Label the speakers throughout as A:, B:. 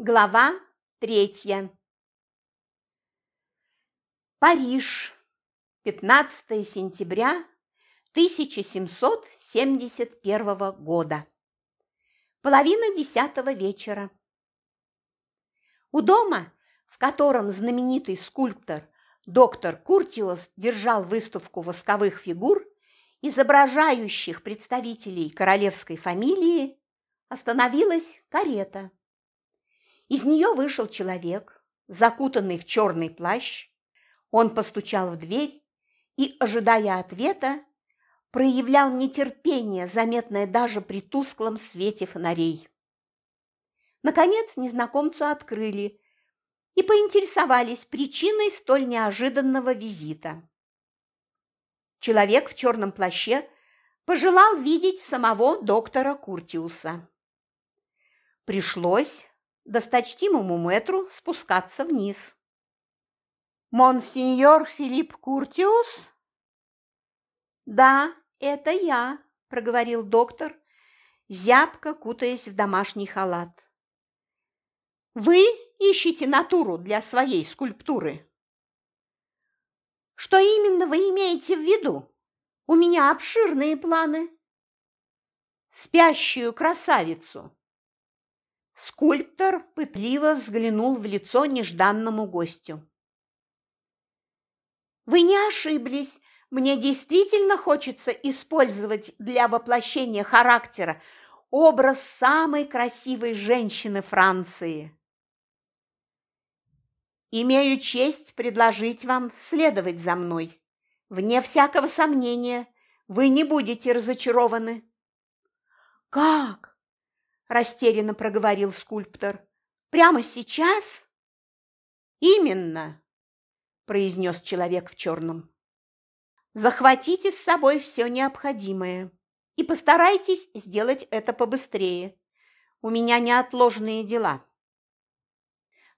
A: Глава третья. Париж. 15 сентября 1771 года. Половина десятого вечера. У дома, в котором знаменитый скульптор доктор Куртиос держал выставку восковых фигур, изображающих представителей королевской фамилии, остановилась карета. Из нее вышел человек, закутанный в черный плащ. Он постучал в дверь и, ожидая ответа, проявлял нетерпение, заметное даже при тусклом свете фонарей. Наконец незнакомцу открыли и поинтересовались причиной столь неожиданного визита. Человек в черном плаще пожелал видеть самого доктора Куртиуса. Пришлось досточтимому мэтру спускаться вниз. «Монсеньор Филипп Куртиус?» «Да, это я», – проговорил доктор, зябко кутаясь в домашний халат. «Вы ищете натуру для своей скульптуры?» «Что именно вы имеете в виду? У меня обширные планы». «Спящую красавицу», Скульптор пытливо взглянул в лицо нежданному гостю. «Вы не ошиблись. Мне действительно хочется использовать для воплощения характера образ самой красивой женщины Франции. Имею честь предложить вам следовать за мной. Вне всякого сомнения, вы не будете разочарованы». «Как? Растерянно проговорил скульптор. Прямо сейчас? Именно, произнес человек в черном. Захватите с собой все необходимое и постарайтесь сделать это побыстрее. У меня неотложные дела.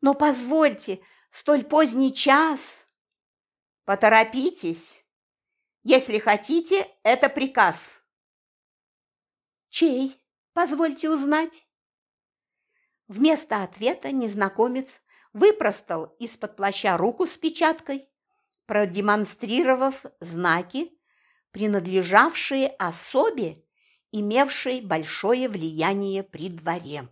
A: Но позвольте, столь поздний час. Поторопитесь. Если хотите, это приказ. Чей? Позвольте узнать. Вместо ответа незнакомец выпростал из-под плаща руку с печаткой, продемонстрировав знаки, принадлежавшие особе, имевшей большое влияние при дворе.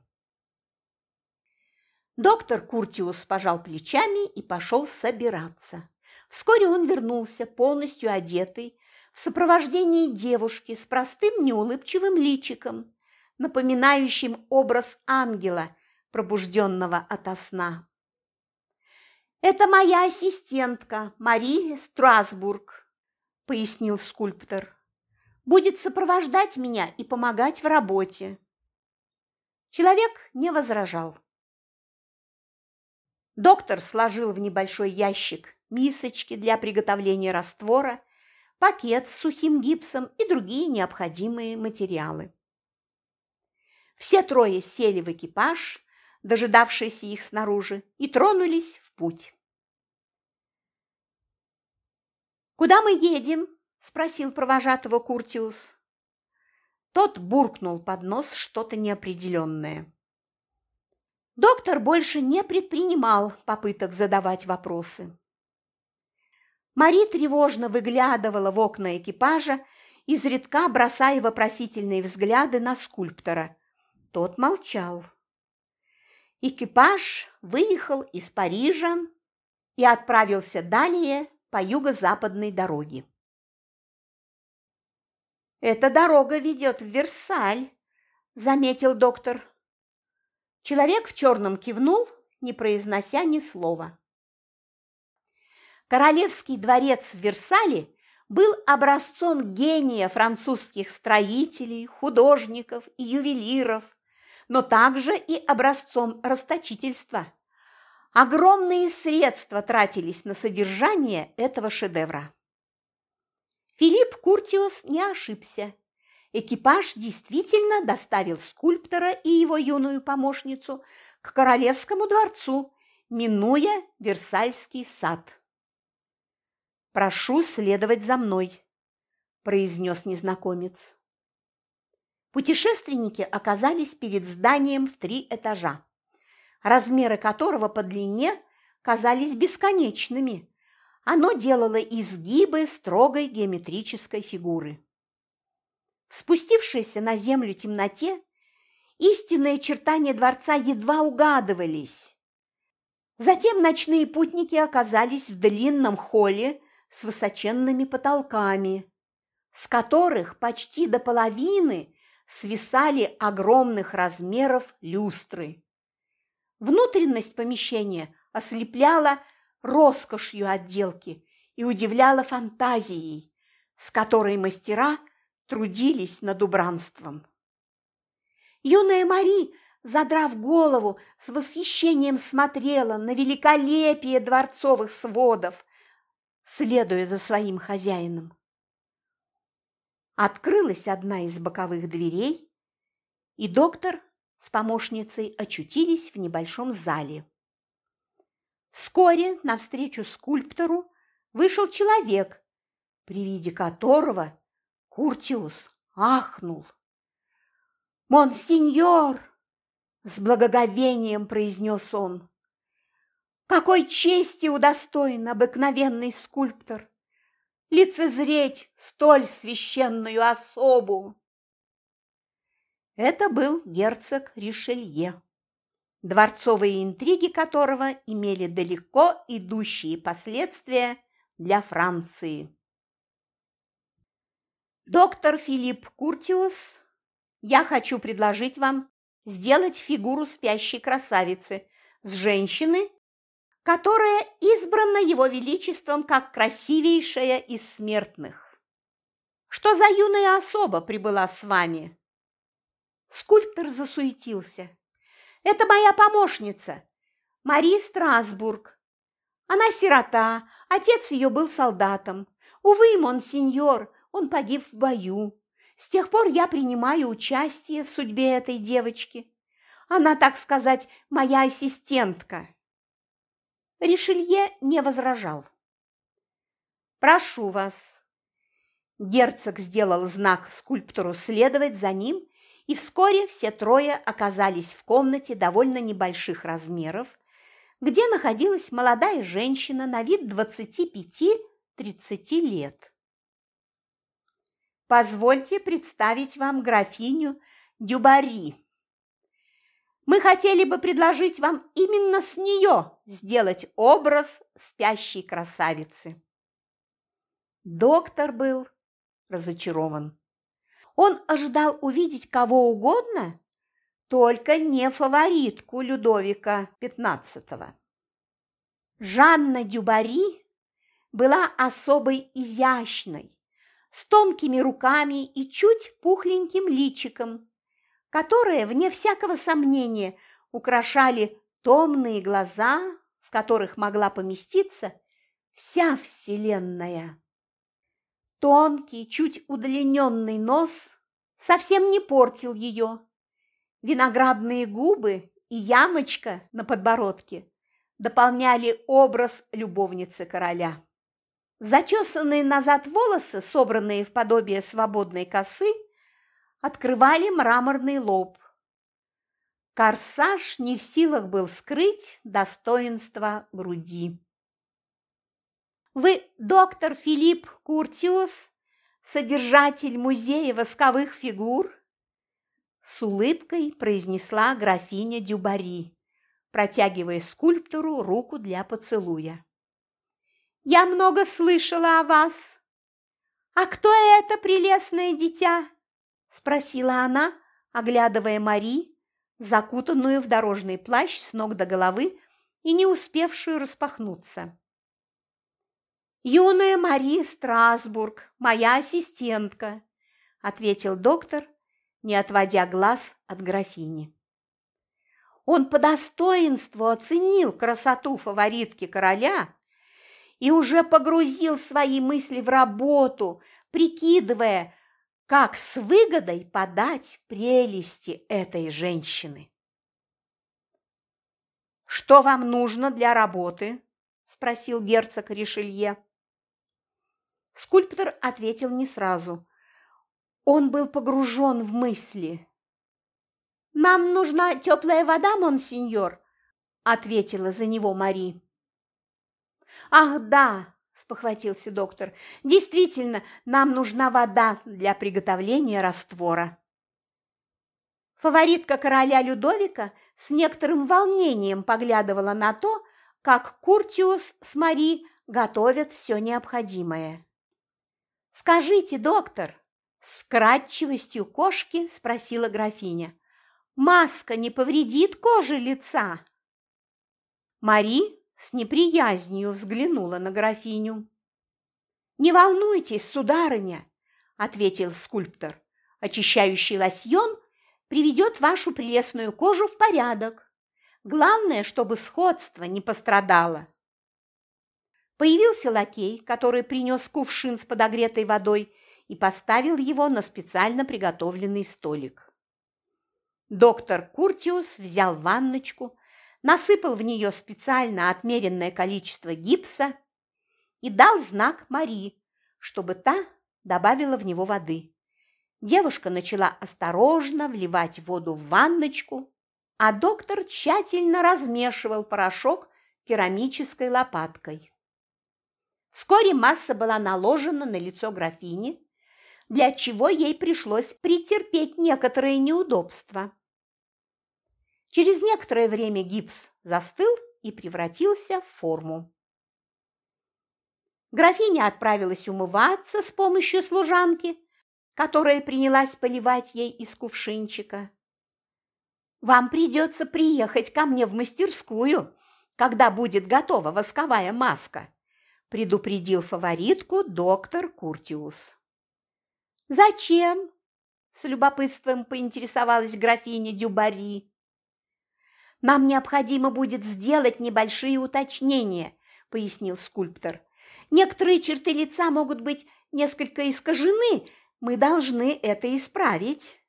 A: Доктор Куртиус пожал плечами и пошел собираться. Вскоре он вернулся, полностью одетый, в сопровождении девушки с простым неулыбчивым личиком, напоминающим образ ангела, пробужденного ото сна. «Это моя ассистентка Мария Страсбург», – пояснил скульптор. «Будет сопровождать меня и помогать в работе». Человек не возражал. Доктор сложил в небольшой ящик мисочки для приготовления раствора, пакет с сухим гипсом и другие необходимые материалы. Все трое сели в экипаж, дожидавшийся их снаружи, и тронулись в путь. «Куда мы едем?» – спросил провожатого Куртиус. Тот буркнул под нос что-то неопределенное. Доктор больше не предпринимал попыток задавать вопросы. Мари тревожно выглядывала в окна экипажа, изредка бросая вопросительные взгляды на скульптора, тот молчал. Экипаж выехал из Парижа и отправился далее по юго-западной дороге. «Эта дорога ведет в Версаль», – заметил доктор. Человек в черном кивнул, не произнося ни слова. Королевский дворец в Версале был образцом гения французских строителей, художников и ювелиров, но также и образцом расточительства. Огромные средства тратились на содержание этого шедевра. Филипп Куртиус не ошибся. Экипаж действительно доставил скульптора и его юную помощницу к королевскому дворцу, минуя Версальский сад. «Прошу следовать за мной», – произнес незнакомец. Путешественники оказались перед зданием в три этажа. размеры которого по длине казались бесконечными. Оно делало изгибы строгой геометрической фигуры. В спустившейся на землю темноте истинные очертания дворца едва угадывались. Затем ночные путники оказались в длинном холле с высоченными потолками, с которых почти до половины свисали огромных размеров люстры. Внутренность помещения ослепляла роскошью отделки и удивляла фантазией, с которой мастера трудились над убранством. Юная Мари, задрав голову, с восхищением смотрела на великолепие дворцовых сводов, следуя за своим хозяином. Открылась одна из боковых дверей, и доктор с помощницей очутились в небольшом зале. Вскоре навстречу скульптору вышел человек, при виде которого Куртиус ахнул. «Монсеньор!» – с благоговением произнес он. «Какой чести удостоен обыкновенный скульптор! Лицезреть столь священную особу. Это был герцог Ришелье, дворцовые интриги которого имели далеко идущие последствия для Франции. Доктор Филипп Куртиус, я хочу предложить вам сделать фигуру спящей красавицы с женщины, которая избрана его величеством как красивейшая из смертных. Что за юная особа прибыла с вами? Скульптор засуетился. Это моя помощница, Мари Страсбург. Она сирота, отец ее был солдатом. Увы, монсеньор, он погиб в бою. С тех пор я принимаю участие в судьбе этой девочки. Она, так сказать, моя ассистентка. Ришелье не возражал. «Прошу вас». Герцог сделал знак скульптору следовать за ним, и вскоре все трое оказались в комнате довольно небольших размеров, где находилась молодая женщина на вид 25-30 лет. «Позвольте представить вам графиню Дюбари», мы хотели бы предложить вам именно с нее сделать образ спящей красавицы. Доктор был разочарован. Он ожидал увидеть кого угодно, только не фаворитку Людовика XV. Жанна Дюбари была особой изящной, с тонкими руками и чуть пухленьким личиком, которые, вне всякого сомнения, украшали томные глаза, в которых могла поместиться вся Вселенная. Тонкий, чуть удлиненный нос совсем не портил ее. Виноградные губы и ямочка на подбородке дополняли образ любовницы короля. Зачесанные назад волосы, собранные в подобие свободной косы, открывали мраморный лоб. Корсаж не в силах был скрыть достоинство груди. «Вы доктор Филипп Куртиус, содержатель музея восковых фигур?» С улыбкой произнесла графиня Дюбари, протягивая скульптору руку для поцелуя. «Я много слышала о вас. А кто это прелестное дитя?» – спросила она, оглядывая Мари, закутанную в дорожный плащ с ног до головы и не успевшую распахнуться. «Юная Мари Страсбург, моя ассистентка», – ответил доктор, не отводя глаз от графини. Он по достоинству оценил красоту фаворитки короля и уже погрузил свои мысли в работу, прикидывая, как с выгодой подать прелести этой женщины. «Что вам нужно для работы?» – спросил герцог Ришелье. Скульптор ответил не сразу. Он был погружен в мысли. «Нам нужна теплая вода, монсеньор, ответила за него Мари. Ах, да, спохватился доктор. Действительно, нам нужна вода для приготовления раствора. Фаворитка короля Людовика с некоторым волнением поглядывала на то, как Куртиус с Мари готовят все необходимое. «Скажите, доктор», – с вкрадчивостью кошки спросила графиня, – «маска не повредит коже лица?» Мари с неприязнью взглянула на графиню. «Не волнуйтесь, сударыня», – ответил скульптор. «Очищающий лосьон приведет вашу прелестную кожу в порядок. Главное, чтобы сходство не пострадало». Появился лакей, который принес кувшин с подогретой водой и поставил его на специально приготовленный столик. Доктор Куртиус взял ванночку, насыпал в нее специально отмеренное количество гипса и дал знак Мари, чтобы та добавила в него воды. Девушка начала осторожно вливать воду в ванночку, а доктор тщательно размешивал порошок керамической лопаткой. Вскоре масса была наложена на лицо графини, для чего ей пришлось претерпеть некоторые неудобства. Через некоторое время гипс застыл и превратился в форму. Графиня отправилась умываться с помощью служанки, которая принялась поливать ей из кувшинчика. «Вам придется приехать ко мне в мастерскую, когда будет готова восковая маска», предупредил фаворитку доктор Куртиус. «Зачем?» – с любопытством поинтересовалась графиня Дюбари. «Нам необходимо будет сделать небольшие уточнения», – пояснил скульптор. «Некоторые черты лица могут быть несколько искажены, мы должны это исправить».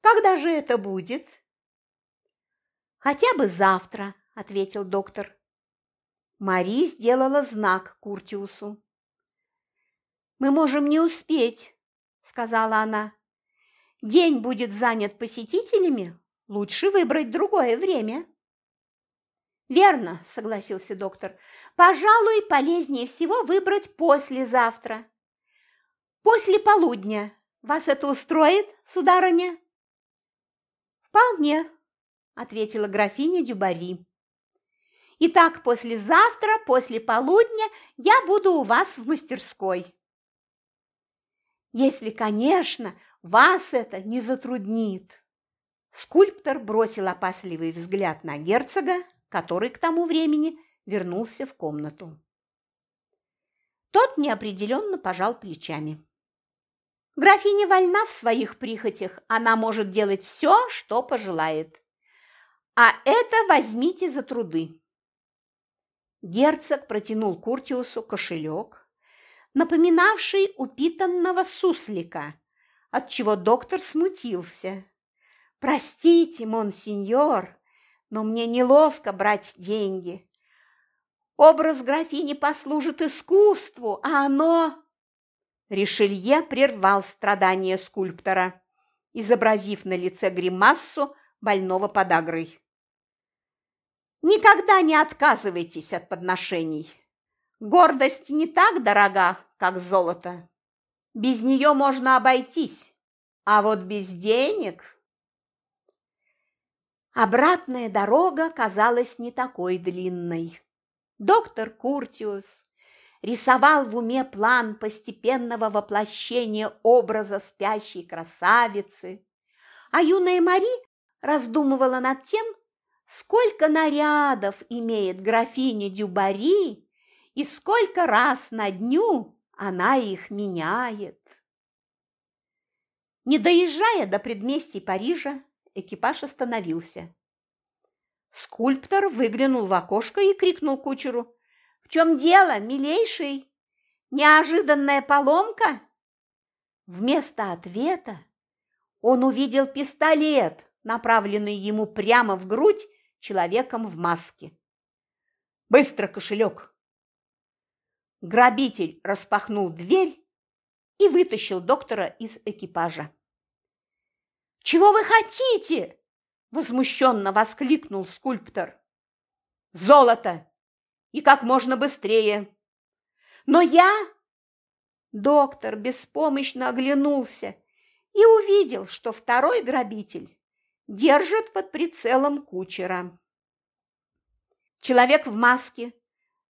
A: «Когда же это будет?» «Хотя бы завтра», – ответил доктор. Мари сделала знак Куртиусу. «Мы можем не успеть», – сказала она. «День будет занят посетителями, лучше выбрать другое время». «Верно», – согласился доктор. «Пожалуй, полезнее всего выбрать послезавтра. После полудня. Вас это устроит, сударыня?» «Вполне», – ответила графиня Дюбари. Итак, послезавтра, после полудня я буду у вас в мастерской. Если, конечно, вас это не затруднит. Скульптор бросил опасливый взгляд на герцога, который к тому времени вернулся в комнату. Тот неопределенно пожал плечами. Графиня вольна в своих прихотях, она может делать все, что пожелает. А это возьмите за труды. Герцог протянул Куртиусу кошелек, напоминавший упитанного суслика, отчего доктор смутился. «Простите, монсеньор, но мне неловко брать деньги. Образ графини послужит искусству, а оно...» Ришелье прервал страдания скульптора, изобразив на лице гримассу больного подагрой. Никогда не отказывайтесь от подношений. Гордость не так дорога, как золото. Без нее можно обойтись, а вот без денег... Обратная дорога казалась не такой длинной. Доктор Куртиус рисовал в уме план постепенного воплощения образа спящей красавицы, а юная Мари раздумывала над тем, сколько нарядов имеет графиня Дюбари и сколько раз на дню она их меняет. Не доезжая до предместий Парижа, экипаж остановился. Скульптор выглянул в окошко и крикнул кучеру. «В чем дело, милейший? Неожиданная поломка?» Вместо ответа он увидел пистолет, направленный ему прямо в грудь человеком в маске. «Быстро кошелек!» Грабитель распахнул дверь и вытащил доктора из экипажа. «Чего вы хотите?» Возмущенно воскликнул скульптор. Золото! И как можно быстрее! Но я... Доктор беспомощно оглянулся и увидел, что второй грабитель держит под прицелом кучера. Человек в маске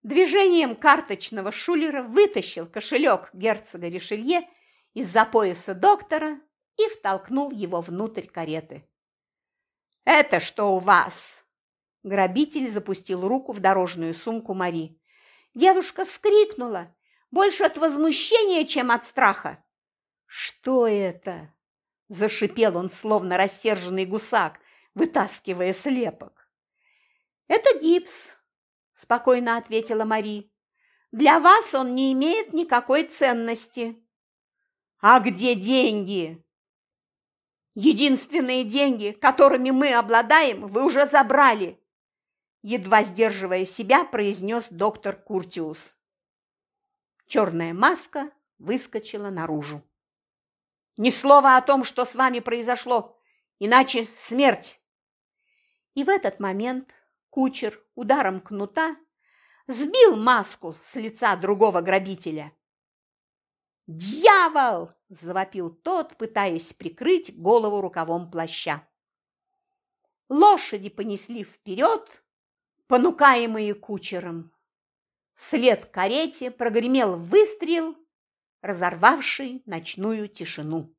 A: движением карточного шулера вытащил кошелек герцога Ришелье из-за пояса доктора и втолкнул его внутрь кареты. «Это что у вас?» Грабитель запустил руку в дорожную сумку Мари. Девушка вскрикнула, больше от возмущения, чем от страха. «Что это?» – зашипел он, словно рассерженный гусак, вытаскивая слепок. «Это гипс», – спокойно ответила Мари. «Для вас он не имеет никакой ценности». «А где деньги?» Единственные деньги, которыми мы обладаем, вы уже забрали, едва сдерживая себя, произнес доктор Куртиус. Черная маска выскочила наружу. Ни слова о том, что с вами произошло, иначе смерть. И в этот момент кучер ударом кнута сбил маску с лица другого грабителя. «Дьявол!» – завопил тот, пытаясь прикрыть голову рукавом плаща. Лошади понесли вперед, понукаемые кучером. Вслед карете прогремел выстрел, разорвавший ночную тишину.